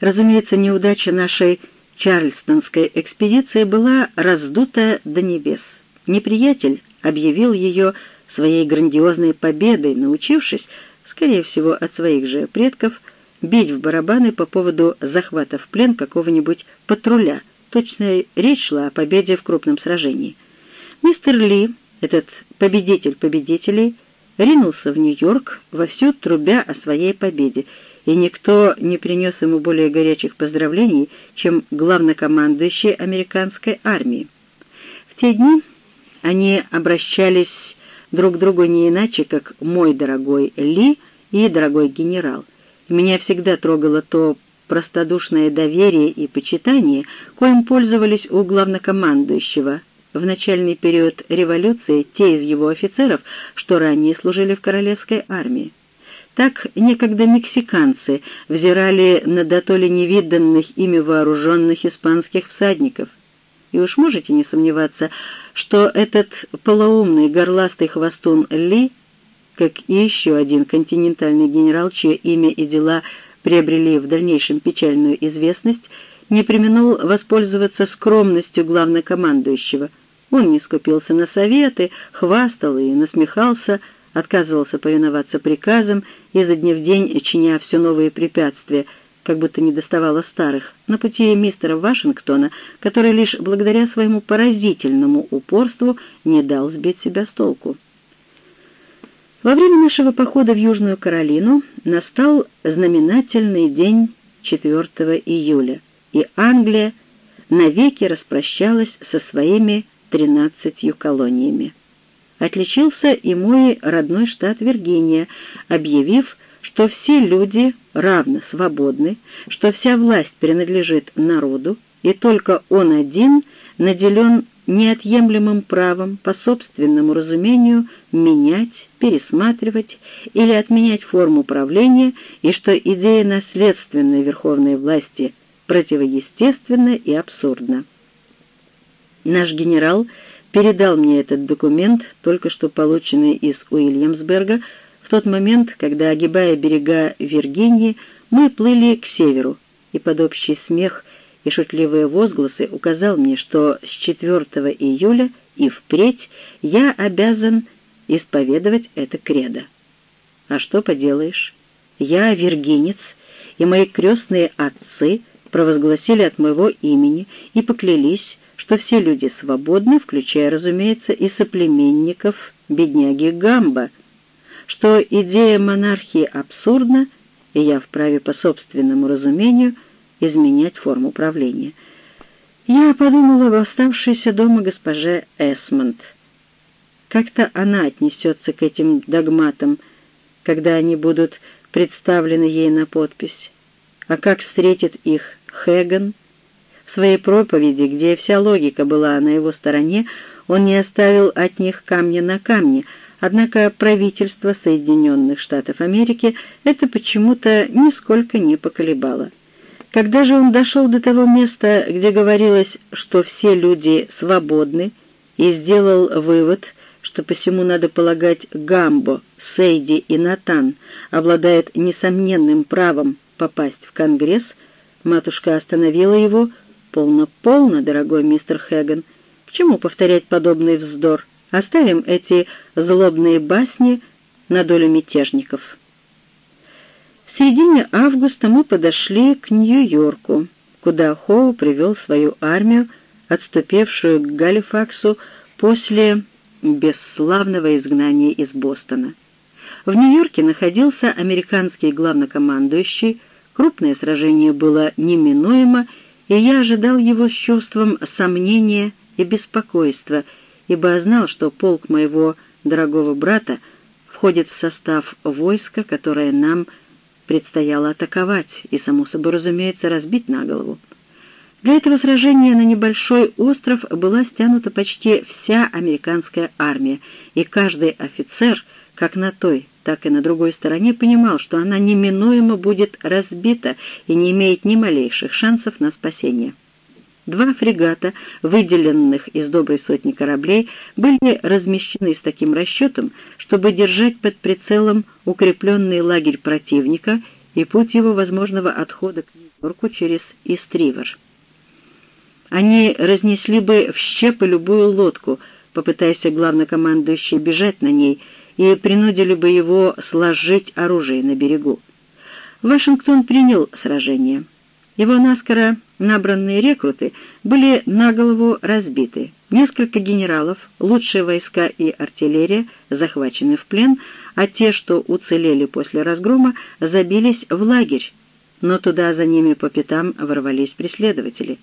Разумеется, неудача нашей Чарльстонской экспедиции была раздута до небес. Неприятель объявил ее своей грандиозной победой, научившись, скорее всего, от своих же предков, бить в барабаны по поводу захвата в плен какого-нибудь патруля. Точная речь шла о победе в крупном сражении. Мистер Ли, этот победитель победителей, ринулся в Нью-Йорк, вовсю трубя о своей победе, и никто не принес ему более горячих поздравлений, чем главнокомандующий американской армии. В те дни они обращались друг к другу не иначе, как «мой дорогой Ли» и «дорогой генерал». Меня всегда трогало то простодушное доверие и почитание, коим пользовались у главнокомандующего в начальный период революции те из его офицеров, что ранее служили в королевской армии. Так некогда мексиканцы взирали на дотоле невиданных ими вооруженных испанских всадников. И уж можете не сомневаться, что этот полоумный горластый хвостун Ли, как и еще один континентальный генерал, чье имя и дела приобрели в дальнейшем печальную известность, не применул воспользоваться скромностью главнокомандующего. Он не скупился на советы, хвастал и насмехался, отказывался повиноваться приказам, изо дня в день чиня все новые препятствия — как будто не доставало старых, на пути мистера Вашингтона, который лишь благодаря своему поразительному упорству не дал сбить себя с толку. Во время нашего похода в Южную Каролину настал знаменательный день 4 июля, и Англия навеки распрощалась со своими тринадцатью колониями. Отличился и мой родной штат Виргиния, объявив, что все люди равно свободны, что вся власть принадлежит народу, и только он один наделен неотъемлемым правом по собственному разумению менять, пересматривать или отменять форму правления, и что идея наследственной верховной власти противоестественна и абсурдна. Наш генерал передал мне этот документ, только что полученный из Уильямсберга, в тот момент, когда, огибая берега Виргинии, мы плыли к северу, и под общий смех и шутливые возгласы указал мне, что с 4 июля и впредь я обязан исповедовать это кредо. А что поделаешь? Я виргинец, и мои крестные отцы провозгласили от моего имени и поклялись, что все люди свободны, включая, разумеется, и соплеменников бедняги Гамба, что идея монархии абсурдна, и я вправе по собственному разумению изменять форму правления. Я подумала об оставшейся дома госпоже Эсмонд. Как-то она отнесется к этим догматам, когда они будут представлены ей на подпись. А как встретит их Хэган? В своей проповеди, где вся логика была на его стороне, он не оставил от них камня на камне, Однако правительство Соединенных Штатов Америки это почему-то нисколько не поколебало. Когда же он дошел до того места, где говорилось, что все люди свободны, и сделал вывод, что посему надо полагать Гамбо, Сейди и Натан обладает несомненным правом попасть в Конгресс, матушка остановила его. «Полно-полно, дорогой мистер Хэган, к чему повторять подобный вздор?» Оставим эти злобные басни на долю мятежников. В середине августа мы подошли к Нью-Йорку, куда Хоу привел свою армию, отступившую к Галифаксу после бесславного изгнания из Бостона. В Нью-Йорке находился американский главнокомандующий, крупное сражение было неминуемо, и я ожидал его с чувством сомнения и беспокойства, ибо знал, что полк моего дорогого брата входит в состав войска, которое нам предстояло атаковать и, само собой разумеется, разбить на голову. Для этого сражения на небольшой остров была стянута почти вся американская армия, и каждый офицер, как на той, так и на другой стороне, понимал, что она неминуемо будет разбита и не имеет ни малейших шансов на спасение. Два фрегата, выделенных из доброй сотни кораблей, были размещены с таким расчетом, чтобы держать под прицелом укрепленный лагерь противника и путь его возможного отхода к. Нью-Йорку через Истривер. Они разнесли бы в щепы любую лодку, попытаясь главнокомандующий бежать на ней, и принудили бы его сложить оружие на берегу. Вашингтон принял сражение. Его наскоро набранные рекруты были на голову разбиты. Несколько генералов, лучшие войска и артиллерия захвачены в плен, а те, что уцелели после разгрома, забились в лагерь, но туда за ними по пятам ворвались преследователи.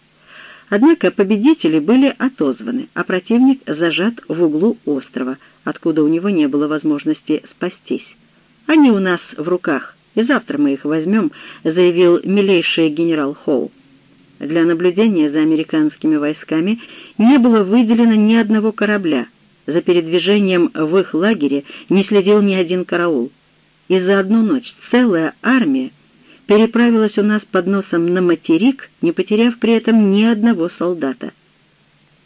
Однако победители были отозваны, а противник зажат в углу острова, откуда у него не было возможности спастись. «Они у нас в руках, и завтра мы их возьмем», — заявил милейший генерал Хоу. Для наблюдения за американскими войсками не было выделено ни одного корабля. За передвижением в их лагере не следил ни один караул. И за одну ночь целая армия переправилась у нас под носом на материк, не потеряв при этом ни одного солдата.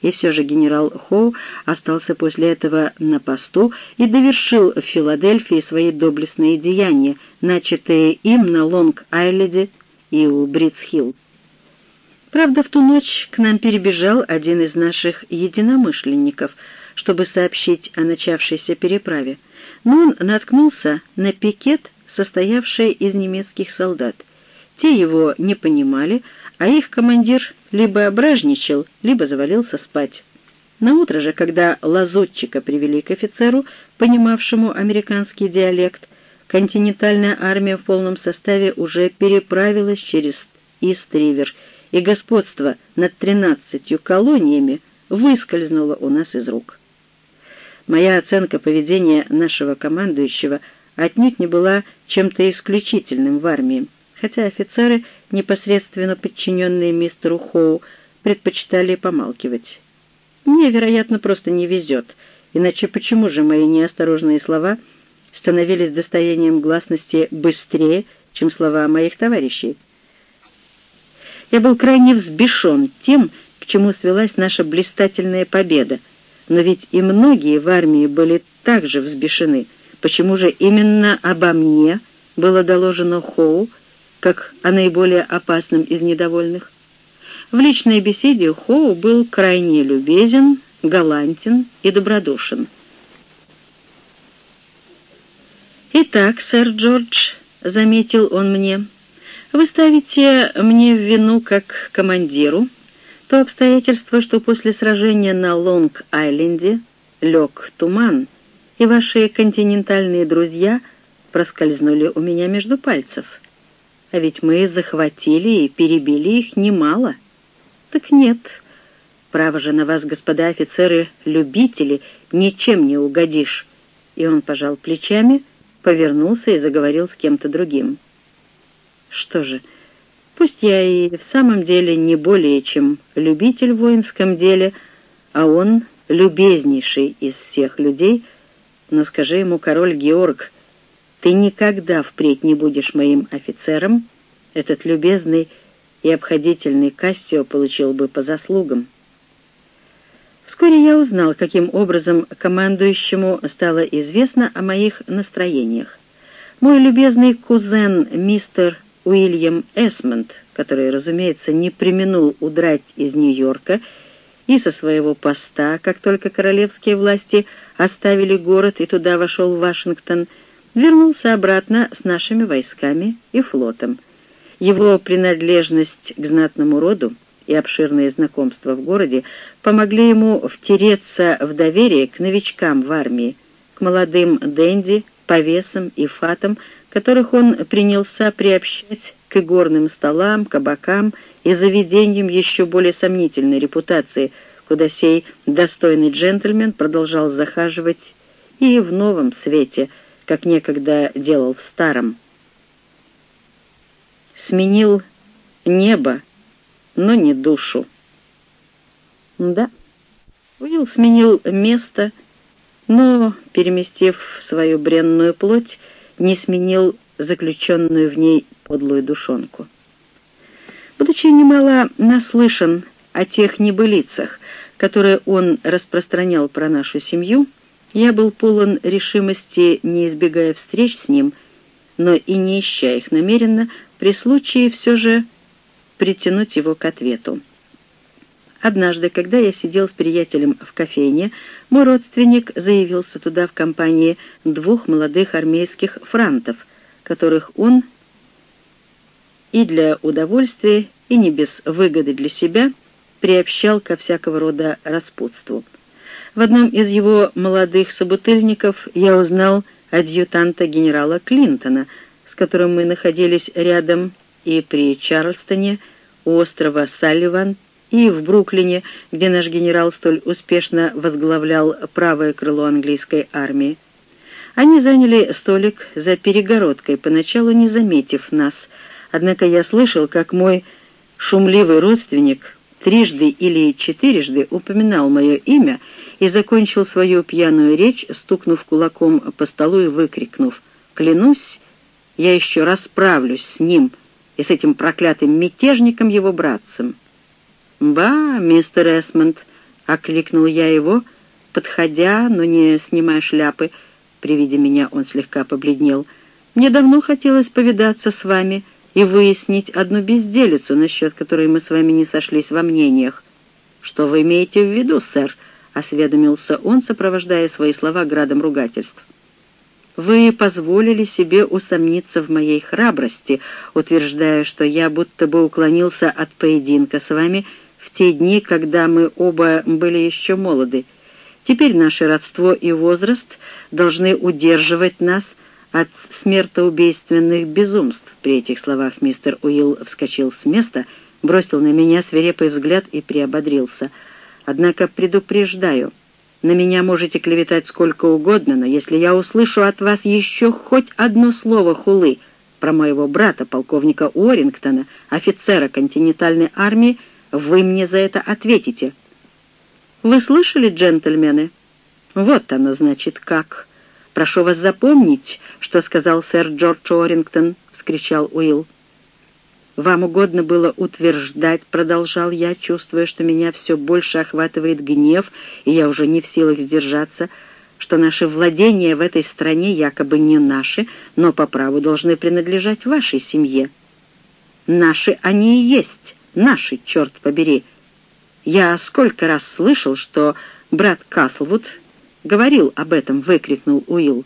И все же генерал Хоу остался после этого на посту и довершил в Филадельфии свои доблестные деяния, начатые им на Лонг-Айленде и у Бридс-Хилл. Правда, в ту ночь к нам перебежал один из наших единомышленников, чтобы сообщить о начавшейся переправе, но он наткнулся на пикет состоявшая из немецких солдат. Те его не понимали, а их командир либо ображничал, либо завалился спать. На утро же, когда лазутчика привели к офицеру, понимавшему американский диалект, континентальная армия в полном составе уже переправилась через Ист-Ривер, и господство над тринадцатью колониями выскользнуло у нас из рук. Моя оценка поведения нашего командующего – отнюдь не была чем-то исключительным в армии, хотя офицеры, непосредственно подчиненные мистеру Хоу, предпочитали помалкивать. Мне, вероятно, просто не везет, иначе почему же мои неосторожные слова становились достоянием гласности быстрее, чем слова моих товарищей? Я был крайне взбешен тем, к чему свелась наша блистательная победа, но ведь и многие в армии были также взбешены — Почему же именно обо мне было доложено Хоу, как о наиболее опасном из недовольных? В личной беседе Хоу был крайне любезен, галантен и добродушен. «Итак, сэр Джордж», — заметил он мне, — «вы ставите мне в вину как командиру то обстоятельство, что после сражения на Лонг-Айленде лег туман, и ваши континентальные друзья проскользнули у меня между пальцев. А ведь мы захватили и перебили их немало. Так нет, право же на вас, господа офицеры, любители, ничем не угодишь. И он пожал плечами, повернулся и заговорил с кем-то другим. Что же, пусть я и в самом деле не более чем любитель в воинском деле, а он любезнейший из всех людей — но скажи ему, король Георг, ты никогда впредь не будешь моим офицером, этот любезный и обходительный Кассио получил бы по заслугам. Вскоре я узнал, каким образом командующему стало известно о моих настроениях. Мой любезный кузен мистер Уильям Эсмонд, который, разумеется, не применул удрать из Нью-Йорка и со своего поста, как только королевские власти оставили город и туда вошел Вашингтон, вернулся обратно с нашими войсками и флотом. Его принадлежность к знатному роду и обширные знакомства в городе помогли ему втереться в доверие к новичкам в армии, к молодым денди, повесам и фатам, которых он принялся приобщать к игорным столам, кабакам и заведениям еще более сомнительной репутации – куда сей достойный джентльмен продолжал захаживать и в новом свете, как некогда делал в старом. Сменил небо, но не душу. Да, Уилл сменил место, но, переместив свою бренную плоть, не сменил заключенную в ней подлую душонку. Будучи немало наслышан о тех небылицах, которое он распространял про нашу семью, я был полон решимости, не избегая встреч с ним, но и не ища их намеренно, при случае все же притянуть его к ответу. Однажды, когда я сидел с приятелем в кофейне, мой родственник заявился туда в компании двух молодых армейских франтов, которых он и для удовольствия, и не без выгоды для себя приобщал ко всякого рода распутству. В одном из его молодых собутыльников я узнал адъютанта генерала Клинтона, с которым мы находились рядом и при Чарльстоне, у острова Салливан, и в Бруклине, где наш генерал столь успешно возглавлял правое крыло английской армии. Они заняли столик за перегородкой, поначалу не заметив нас, однако я слышал, как мой шумливый родственник трижды или четырежды упоминал мое имя и закончил свою пьяную речь, стукнув кулаком по столу и выкрикнув «Клянусь, я еще расправлюсь с ним и с этим проклятым мятежником его братцем». «Ба, мистер Эсмонд!» — окликнул я его, подходя, но не снимая шляпы. При виде меня он слегка побледнел. «Мне давно хотелось повидаться с вами и выяснить одну безделицу, насчет которой мы с вами не сошлись во мнениях». «Что вы имеете в виду, сэр?» — осведомился он, сопровождая свои слова градом ругательств. «Вы позволили себе усомниться в моей храбрости, утверждая, что я будто бы уклонился от поединка с вами в те дни, когда мы оба были еще молоды. Теперь наше родство и возраст должны удерживать нас от смертоубийственных безумств. При этих словах мистер Уилл вскочил с места, бросил на меня свирепый взгляд и приободрился. Однако предупреждаю, на меня можете клеветать сколько угодно, но если я услышу от вас еще хоть одно слово хулы про моего брата, полковника Уоррингтона, офицера континентальной армии, вы мне за это ответите. Вы слышали, джентльмены? Вот оно, значит, как. Прошу вас запомнить, что сказал сэр Джордж Орингтон, вскричал Уилл. «Вам угодно было утверждать, — продолжал я, чувствуя, что меня все больше охватывает гнев, и я уже не в силах сдержаться, что наши владения в этой стране якобы не наши, но по праву должны принадлежать вашей семье. Наши они и есть, Наши, черт побери. Я сколько раз слышал, что брат Каслвуд говорил об этом, выкрикнул Уилл.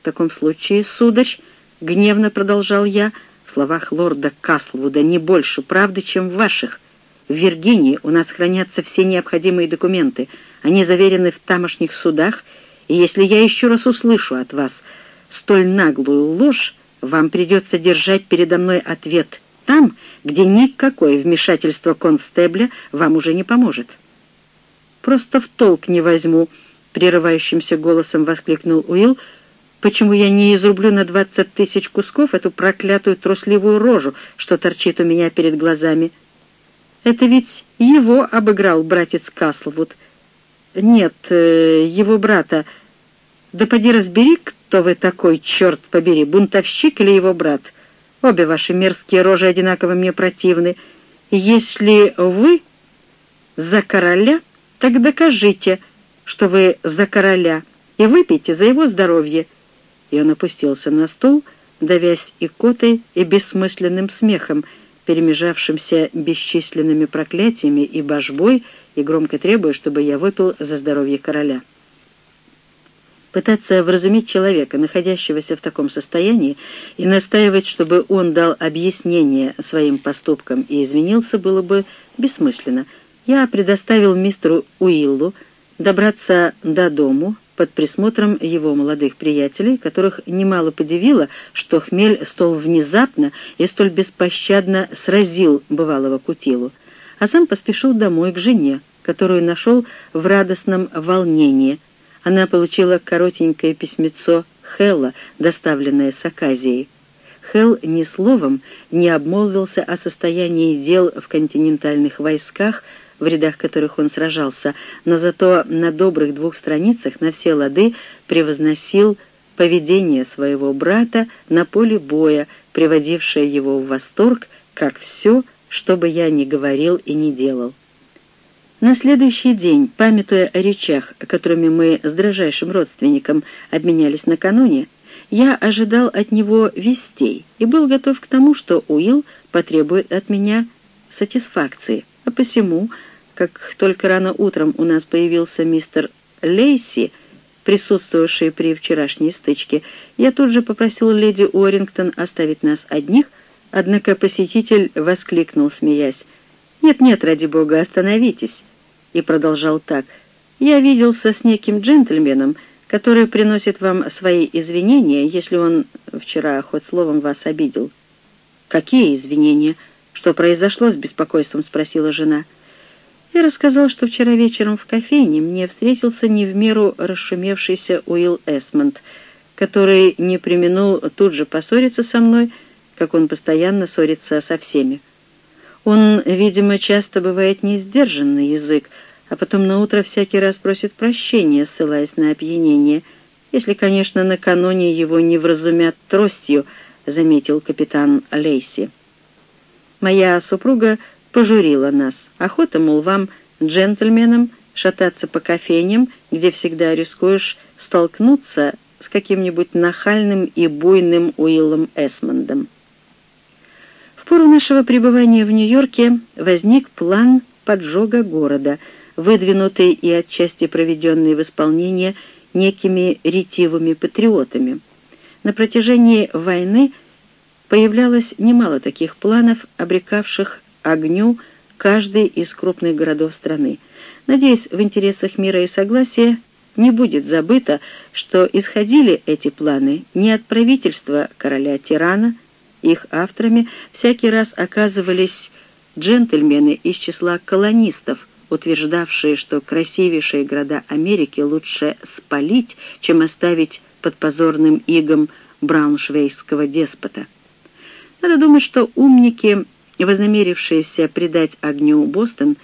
В таком случае, сударь, гневно продолжал я, в словах лорда Каслвуда не больше правды, чем в ваших. В Виргинии у нас хранятся все необходимые документы. Они заверены в тамошних судах, и если я еще раз услышу от вас столь наглую ложь, вам придется держать передо мной ответ там, где никакое вмешательство констебля вам уже не поможет. «Просто в толк не возьму», — прерывающимся голосом воскликнул Уилл, «почему я не изрублю на двадцать тысяч кусков эту проклятую трусливую рожу, что торчит у меня перед глазами? Это ведь его обыграл братец Каслвуд. Нет, э, его брата. Да поди разбери, кто вы такой, черт побери, бунтовщик или его брат». Обе ваши мерзкие рожи одинаково мне противны. Если вы за короля, так докажите, что вы за короля, и выпейте за его здоровье». И он опустился на стул, давясь икотой и бессмысленным смехом, перемежавшимся бесчисленными проклятиями и божбой, и громко требуя, чтобы я выпил за здоровье короля. Пытаться вразумить человека, находящегося в таком состоянии, и настаивать, чтобы он дал объяснение своим поступкам и извинился, было бы бессмысленно. Я предоставил мистеру Уиллу добраться до дому под присмотром его молодых приятелей, которых немало подивило, что хмель столь внезапно и столь беспощадно сразил бывалого Кутилу, а сам поспешил домой к жене, которую нашел в радостном волнении — она получила коротенькое письмецо Хелла, доставленное с Аказией. Хелл ни словом не обмолвился о состоянии дел в континентальных войсках, в рядах которых он сражался, но зато на добрых двух страницах на все лады превозносил поведение своего брата на поле боя, приводившее его в восторг, как все, что бы я ни говорил и не делал. На следующий день, памятуя о речах, которыми мы с дрожайшим родственником обменялись накануне, я ожидал от него вестей и был готов к тому, что Уилл потребует от меня сатисфакции, а посему, как только рано утром у нас появился мистер Лейси, присутствовавший при вчерашней стычке, я тут же попросил леди Уоррингтон оставить нас одних, однако посетитель воскликнул, смеясь, «Нет-нет, ради бога, остановитесь!» и продолжал так, «Я виделся с неким джентльменом, который приносит вам свои извинения, если он вчера хоть словом вас обидел». «Какие извинения? Что произошло с беспокойством?» — спросила жена. Я рассказал, что вчера вечером в кофейне мне встретился не в меру расшумевшийся Уилл Эсмонд, который не применул тут же поссориться со мной, как он постоянно ссорится со всеми. Он, видимо, часто бывает не сдержан на язык, а потом на утро всякий раз просит прощения, ссылаясь на опьянение, если, конечно, накануне его не вразумят тростью, заметил капитан Лейси. Моя супруга пожурила нас. Охота, мол, вам, джентльменам, шататься по кофейням, где всегда рискуешь столкнуться с каким-нибудь нахальным и буйным Уиллом Эсмондом. В пору нашего пребывания в Нью-Йорке возник план поджога города, выдвинутый и отчасти проведенный в исполнение некими ретивыми патриотами. На протяжении войны появлялось немало таких планов, обрекавших огню каждый из крупных городов страны. Надеюсь, в интересах мира и согласия не будет забыто, что исходили эти планы не от правительства короля-тирана, их авторами всякий раз оказывались джентльмены из числа колонистов, утверждавшие, что красивейшие города Америки лучше спалить, чем оставить под позорным игом брауншвейгского деспота. Надо думать, что умники, вознамерившиеся предать огню Бостон,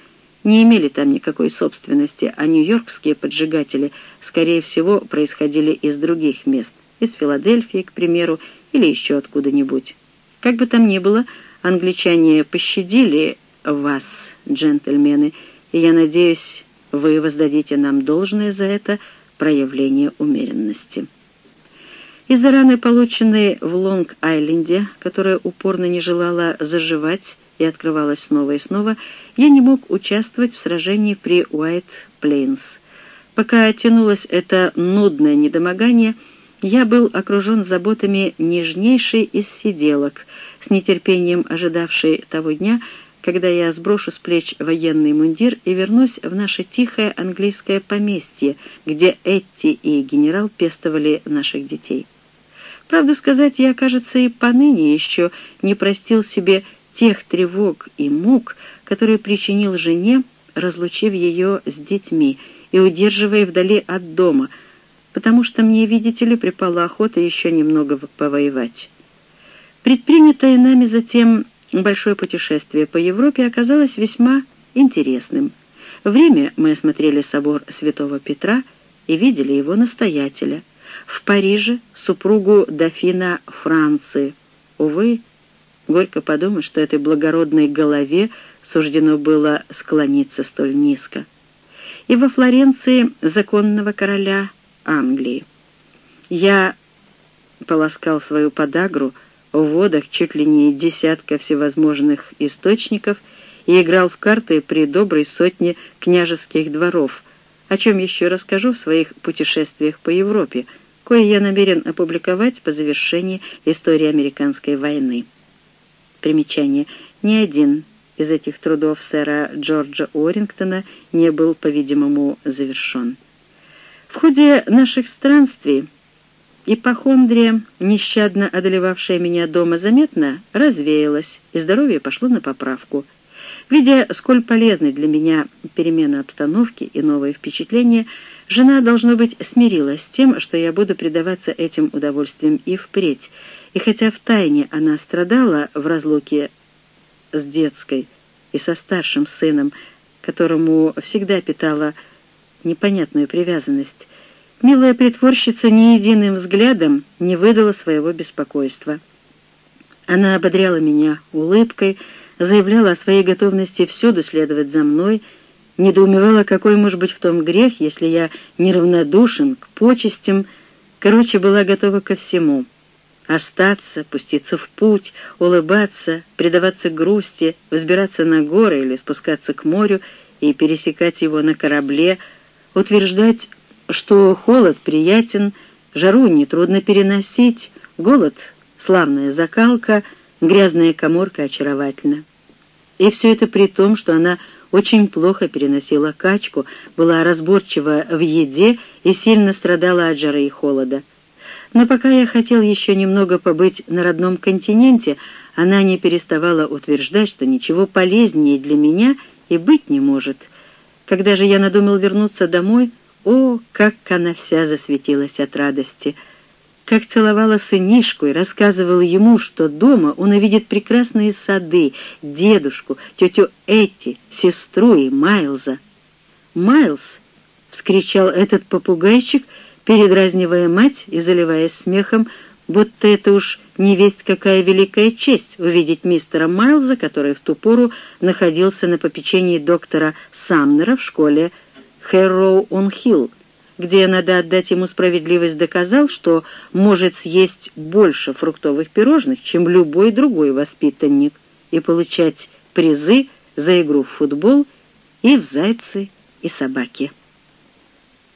не имели там никакой собственности, а нью-йоркские поджигатели, скорее всего, происходили из других мест, из Филадельфии, к примеру, или еще откуда-нибудь. Как бы там ни было, англичане пощадили вас, джентльмены, и я надеюсь, вы воздадите нам должное за это проявление умеренности. Из-за раны, полученной в Лонг-Айленде, которая упорно не желала заживать и открывалась снова и снова, я не мог участвовать в сражении при Уайт-Плейнс. Пока тянулось это нудное недомогание, я был окружен заботами нежнейшей из сиделок, с нетерпением ожидавшей того дня, когда я сброшу с плеч военный мундир и вернусь в наше тихое английское поместье, где Этти и генерал пестовали наших детей. Правду сказать, я, кажется, и поныне еще не простил себе тех тревог и мук, которые причинил жене, разлучив ее с детьми и удерживая вдали от дома, потому что мне, видите ли, припала охота еще немного повоевать. Предпринятое нами затем большое путешествие по Европе оказалось весьма интересным. В Риме мы осмотрели собор Святого Петра и видели его настоятеля. В Париже супругу дофина Франции. Увы, горько подумать, что этой благородной голове суждено было склониться столь низко. И во Флоренции законного короля Англии. Я полоскал свою подагру, в водах чуть ли не десятка всевозможных источников и играл в карты при доброй сотне княжеских дворов, о чем еще расскажу в своих путешествиях по Европе, кое я намерен опубликовать по завершении истории американской войны. Примечание. Ни один из этих трудов сэра Джорджа Уоррингтона не был, по-видимому, завершен. В ходе наших странствий Ипохондрия, нещадно одолевавшая меня дома, заметно развеялась, и здоровье пошло на поправку. Видя, сколь полезны для меня перемена обстановки и новые впечатления, жена, должно быть, смирилась с тем, что я буду предаваться этим удовольствиям и впредь, и хотя втайне она страдала в разлуке с детской и со старшим сыном, которому всегда питала непонятную привязанность, Милая притворщица ни единым взглядом не выдала своего беспокойства. Она ободряла меня улыбкой, заявляла о своей готовности всюду следовать за мной, недоумевала, какой может быть в том грех, если я неравнодушен к почестям, короче, была готова ко всему. остаться, пуститься в путь, улыбаться, предаваться грусти, взбираться на горы или спускаться к морю и пересекать его на корабле, утверждать, что холод приятен, жару нетрудно переносить, голод — славная закалка, грязная коморка очаровательна. И все это при том, что она очень плохо переносила качку, была разборчива в еде и сильно страдала от жары и холода. Но пока я хотел еще немного побыть на родном континенте, она не переставала утверждать, что ничего полезнее для меня и быть не может. Когда же я надумал вернуться домой, о, как она вся засветилась от радости! Как целовала сынишку и рассказывала ему, что дома он увидит прекрасные сады, дедушку, тетю Эти, сестру и Майлза. «Майлз!» — вскричал этот попугайчик — передразнивая мать и заливаясь смехом, будто это уж не весть какая великая честь увидеть мистера Майлза, который в ту пору находился на попечении доктора Самнера в школе Хэрроу-он-Хилл, где, надо отдать ему справедливость, доказал, что может съесть больше фруктовых пирожных, чем любой другой воспитанник, и получать призы за игру в футбол и в зайцы и собаки.